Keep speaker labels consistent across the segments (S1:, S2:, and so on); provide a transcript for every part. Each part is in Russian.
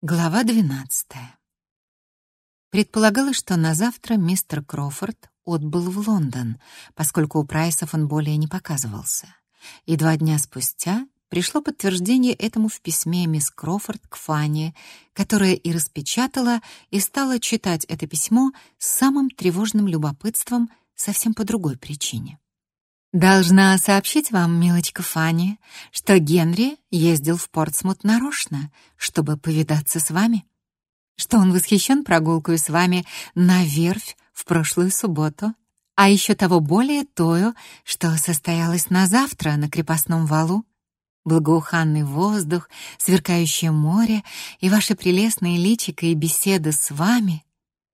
S1: Глава 12. Предполагалось, что на завтра мистер Крофорд отбыл в Лондон, поскольку у Прайсов он более не показывался. И два дня спустя пришло подтверждение этому в письме мисс Крофорд к Фанни, которая и распечатала, и стала читать это письмо с самым тревожным любопытством совсем по другой причине. Должна сообщить вам, милочка Фанни, что Генри ездил в Портсмут нарочно, чтобы повидаться с вами. Что он восхищен прогулкой с вами на верфь в прошлую субботу, а еще того более тою, что состоялось на завтра на крепостном валу. Благоуханный воздух, сверкающее море и ваши прелестные личико и беседа с вами —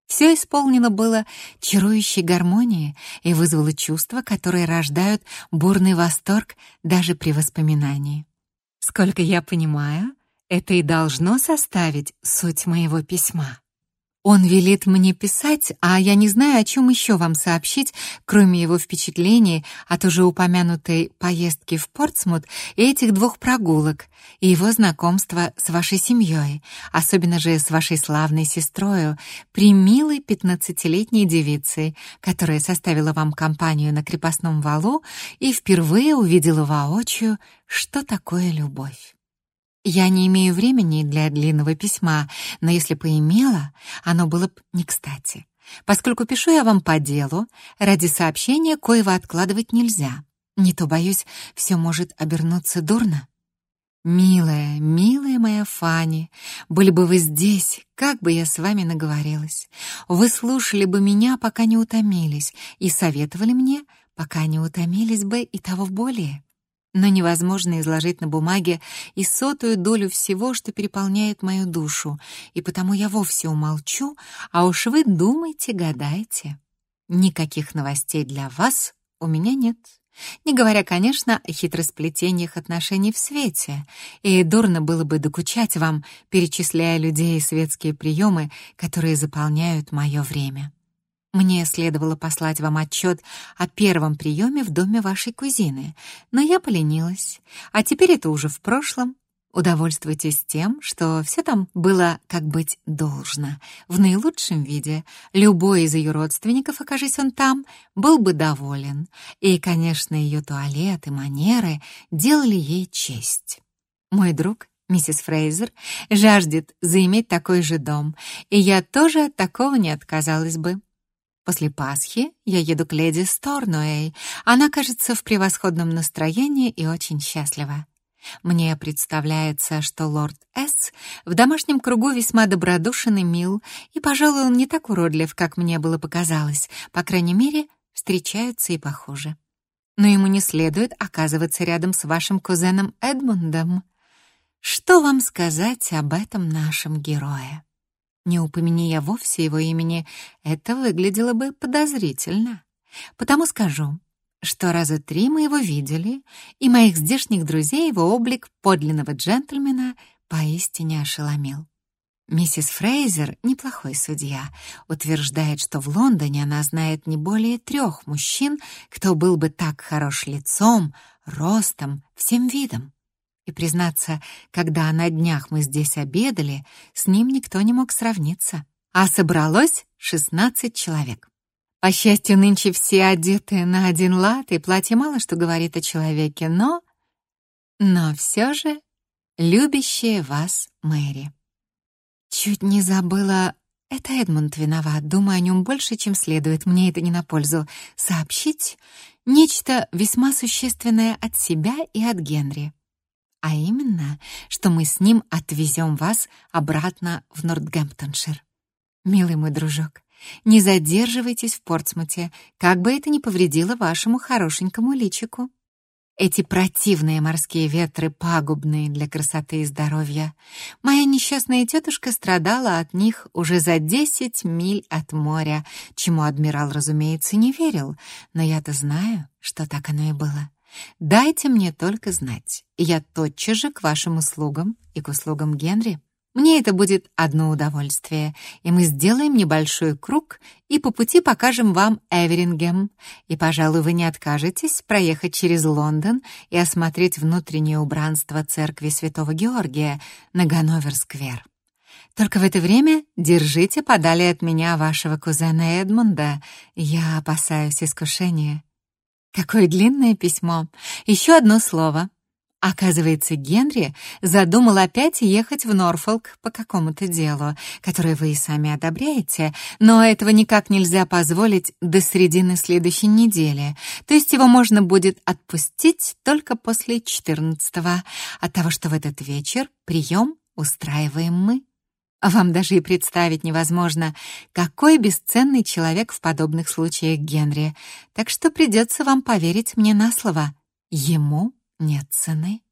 S1: все исполнено было чарующей гармонией и вызвало чувства, которые рождают бурный восторг даже при воспоминании. Сколько я понимаю, это и должно составить суть моего письма. Он велит мне писать, а я не знаю, о чем еще вам сообщить, кроме его впечатлений от уже упомянутой поездки в Портсмут и этих двух прогулок, и его знакомства с вашей семьей, особенно же с вашей славной сестрою, примилой пятнадцатилетней девицей, которая составила вам компанию на крепостном валу и впервые увидела воочию, что такое любовь. Я не имею времени для длинного письма, но если бы оно было бы не кстати. Поскольку пишу я вам по делу, ради сообщения коего откладывать нельзя. Не то, боюсь, все может обернуться дурно. Милая, милая моя Фанни, были бы вы здесь, как бы я с вами наговорилась. Вы слушали бы меня, пока не утомились, и советовали мне, пока не утомились бы и того более но невозможно изложить на бумаге и сотую долю всего, что переполняет мою душу, и потому я вовсе умолчу, а уж вы думайте, гадайте. Никаких новостей для вас у меня нет. Не говоря, конечно, о хитросплетениях отношений в свете, и дурно было бы докучать вам, перечисляя людей и светские приемы, которые заполняют мое время. Мне следовало послать вам отчет о первом приеме в доме вашей кузины, но я поленилась. А теперь это уже в прошлом. Удовольствуйтесь тем, что все там было как быть должно, в наилучшем виде. Любой из ее родственников, окажись он там, был бы доволен. И, конечно, ее туалет и манеры делали ей честь. Мой друг Миссис Фрейзер жаждет заиметь такой же дом, и я тоже от такого не отказалась бы. После Пасхи я еду к леди Сторнуэй. Она, кажется, в превосходном настроении и очень счастлива. Мне представляется, что лорд С. в домашнем кругу весьма добродушен и мил, и, пожалуй, он не так уродлив, как мне было показалось. По крайней мере, встречаются и похуже. Но ему не следует оказываться рядом с вашим кузеном Эдмундом. Что вам сказать об этом нашем герое? Не упомяни я вовсе его имени, это выглядело бы подозрительно. Потому скажу, что раза три мы его видели, и моих здешних друзей его облик подлинного джентльмена поистине ошеломил. Миссис Фрейзер, неплохой судья, утверждает, что в Лондоне она знает не более трех мужчин, кто был бы так хорош лицом, ростом, всем видом. И, признаться, когда на днях мы здесь обедали, с ним никто не мог сравниться. А собралось 16 человек. По счастью, нынче все одеты на один лад, и платье мало что говорит о человеке, но... Но все же любящая вас Мэри. Чуть не забыла... Это Эдмунд виноват, думаю о нем больше, чем следует, мне это не на пользу. Сообщить нечто весьма существенное от себя и от Генри а именно, что мы с ним отвезем вас обратно в Нортгемптоншир. Милый мой дружок, не задерживайтесь в Портсмуте, как бы это ни повредило вашему хорошенькому личику. Эти противные морские ветры пагубные для красоты и здоровья. Моя несчастная тетушка страдала от них уже за десять миль от моря, чему адмирал, разумеется, не верил, но я-то знаю, что так оно и было. Дайте мне только знать, и я тотчас же к вашим услугам и к услугам Генри. Мне это будет одно удовольствие, и мы сделаем небольшой круг и по пути покажем вам Эверингем. И, пожалуй, вы не откажетесь проехать через Лондон и осмотреть внутреннее убранство церкви Святого Георгия на Ганновер-сквер. Только в это время держите подали от меня вашего кузена Эдмунда. Я опасаюсь искушения. Какое длинное письмо. Еще одно слово. Оказывается, Генри задумал опять ехать в Норфолк по какому-то делу, которое вы и сами одобряете, но этого никак нельзя позволить до середины следующей недели. То есть его можно будет отпустить только после 14-го, от того, что в этот вечер прием устраиваем мы. Вам даже и представить невозможно, какой бесценный человек в подобных случаях Генри. Так что придется вам поверить мне на слово. Ему нет цены.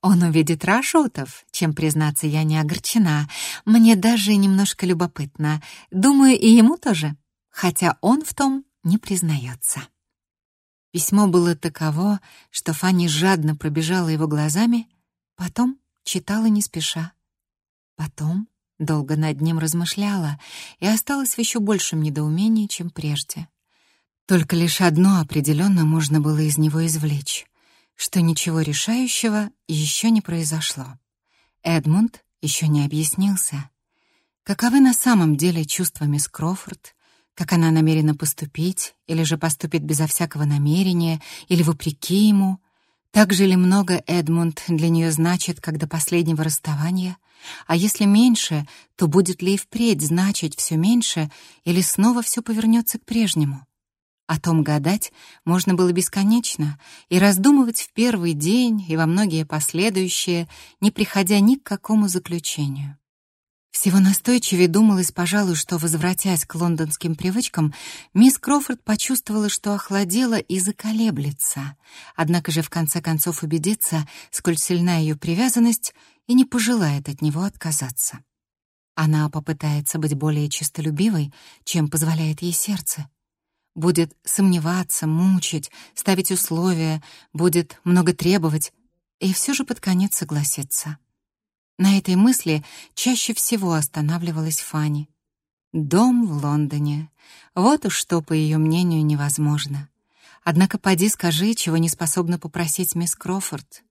S1: Он увидит Рашутов, чем, признаться, я не огорчена. Мне даже немножко любопытно. Думаю, и ему тоже, хотя он в том не признается. Письмо было таково, что Фанни жадно пробежала его глазами, потом читала не спеша. Потом долго над ним размышляла и осталась в еще большем недоумении, чем прежде. Только лишь одно определенно можно было из него извлечь что ничего решающего еще не произошло. Эдмунд еще не объяснился. Каковы на самом деле чувства мисс Крофорд, как она намерена поступить, или же поступит безо всякого намерения, или вопреки ему, так же ли много Эдмунд для нее значит, как до последнего расставания, а если меньше, то будет ли и впредь значить все меньше, или снова все повернется к прежнему? О том гадать можно было бесконечно и раздумывать в первый день и во многие последующие, не приходя ни к какому заключению. Всего настойчивее думалось, пожалуй, что, возвратясь к лондонским привычкам, мисс Крофорд почувствовала, что охладела и заколеблется, однако же в конце концов убедиться, сколь сильна ее привязанность, и не пожелает от него отказаться. Она попытается быть более честолюбивой, чем позволяет ей сердце, будет сомневаться, мучить, ставить условия, будет много требовать и все же под конец согласится. На этой мысли чаще всего останавливалась Фанни. Дом в Лондоне. Вот уж что, по ее мнению, невозможно. Однако поди скажи, чего не способна попросить мисс Крофорд.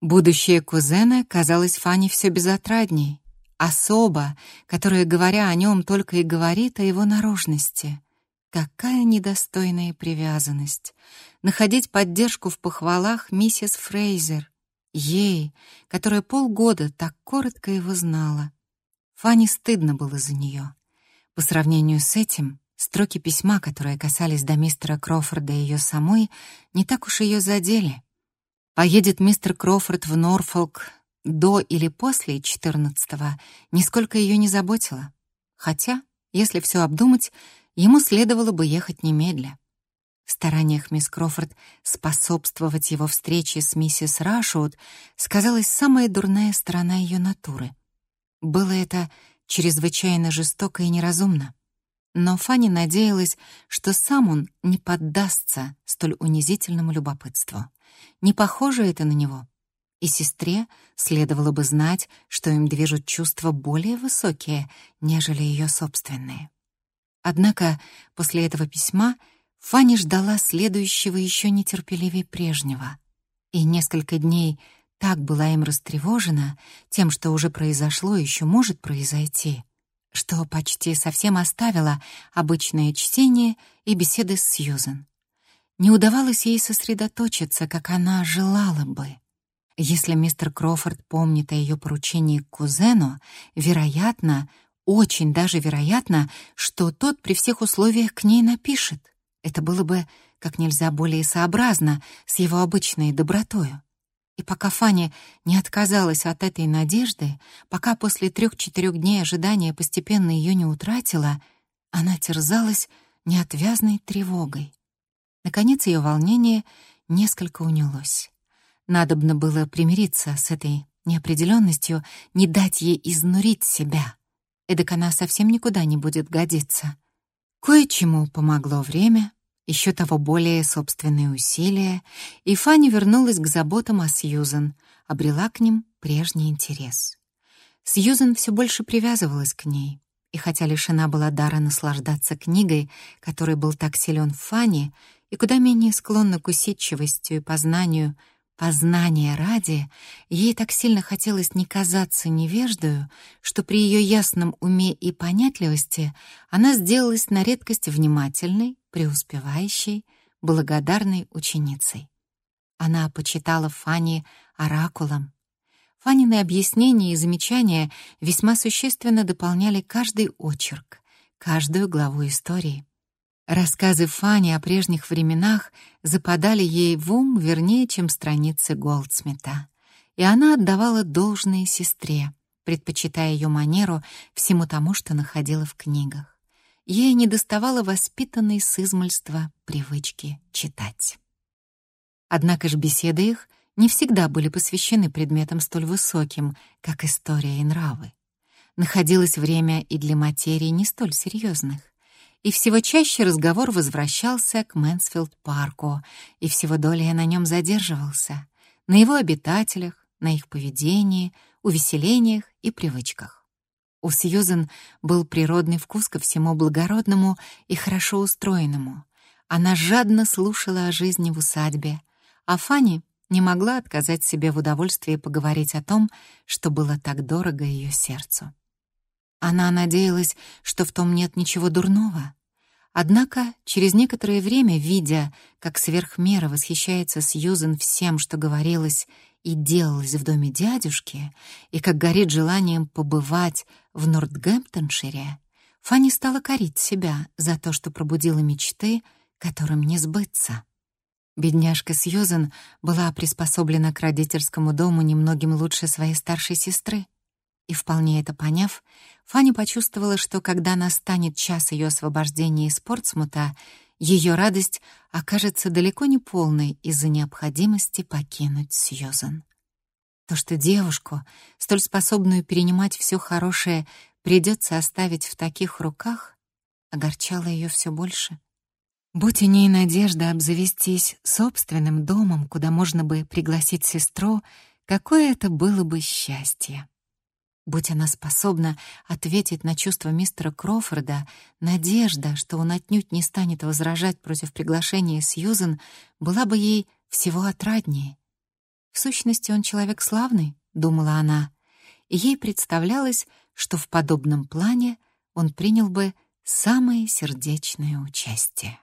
S1: Будущее кузена казалось Фанни все безотрадней. Особа, которая, говоря о нем, только и говорит о его наружности — Какая недостойная привязанность! Находить поддержку в похвалах миссис Фрейзер, ей, которая полгода так коротко его знала. Фанни стыдно было за нее. По сравнению с этим, строки письма, которые касались до мистера Крофорда и ее самой, не так уж ее задели. Поедет мистер Крофорд в Норфолк до или после 14-го, нисколько ее не заботило. Хотя, если все обдумать, ему следовало бы ехать немедля. Стараниях мисс Крофорд способствовать его встрече с миссис Рашwood сказалась самая дурная сторона ее натуры. Было это чрезвычайно жестоко и неразумно. Но Фанни надеялась, что сам он не поддастся столь унизительному любопытству. Не похоже это на него. И сестре следовало бы знать, что им движут чувства более высокие, нежели ее собственные. Однако после этого письма Фанни ждала следующего еще нетерпеливее прежнего. И несколько дней так была им растревожена тем, что уже произошло и еще может произойти, что почти совсем оставила обычное чтение и беседы с Сьюзен. Не удавалось ей сосредоточиться, как она желала бы. Если мистер Крофорд помнит о ее поручении к кузену, вероятно, очень даже вероятно, что тот при всех условиях к ней напишет. Это было бы как нельзя более сообразно с его обычной добротою. И пока Фанни не отказалась от этой надежды, пока после трех-четырех дней ожидания постепенно ее не утратила, она терзалась неотвязной тревогой. Наконец ее волнение несколько унялось. Надобно было примириться с этой неопределенностью, не дать ей изнурить себя — эдак она совсем никуда не будет годиться. Кое-чему помогло время, еще того более собственные усилия, и Фанни вернулась к заботам о Сьюзен, обрела к ним прежний интерес. Сьюзен все больше привязывалась к ней, и хотя лишена была дара наслаждаться книгой, который был так силен в Фанни и куда менее склонна к усидчивости и познанию, Познание ради, ей так сильно хотелось не казаться невеждою, что при ее ясном уме и понятливости она сделалась на редкость внимательной, преуспевающей, благодарной ученицей. Она почитала Фани оракулом. Фанины объяснения и замечания весьма существенно дополняли каждый очерк, каждую главу истории. Рассказы Фани о прежних временах западали ей в ум вернее, чем страницы Голдсмита, и она отдавала должное сестре, предпочитая ее манеру всему тому, что находила в книгах. Ей не доставало воспитанной с измольства привычки читать. Однако ж беседы их не всегда были посвящены предметам столь высоким, как история и нравы. Находилось время и для материи не столь серьезных и всего чаще разговор возвращался к Мэнсфилд-парку, и всего долее на нем задерживался, на его обитателях, на их поведении, увеселениях и привычках. У Сьюзен был природный вкус ко всему благородному и хорошо устроенному. Она жадно слушала о жизни в усадьбе, а Фанни не могла отказать себе в удовольствии поговорить о том, что было так дорого ее сердцу. Она надеялась, что в том нет ничего дурного. Однако, через некоторое время, видя, как сверхмера восхищается Сьюзен всем, что говорилось и делалось в доме дядюшки, и как горит желанием побывать в Нортгемптоншире, Фанни стала корить себя за то, что пробудила мечты, которым не сбыться. Бедняжка Сьюзен была приспособлена к родительскому дому немногим лучше своей старшей сестры. И вполне это поняв, Фанни почувствовала, что когда настанет час ее освобождения из Портсмута, ее радость окажется далеко не полной из-за необходимости покинуть Сьюзан. То, что девушку, столь способную перенимать все хорошее, придется оставить в таких руках, огорчало ее все больше. Будь у ней надежда обзавестись собственным домом, куда можно бы пригласить сестру, какое это было бы счастье. Будь она способна ответить на чувства мистера Крофорда, надежда, что он отнюдь не станет возражать против приглашения Сьюзен, была бы ей всего отраднее. В сущности, он человек славный, думала она, и ей представлялось, что в подобном плане он принял бы самое сердечное участие.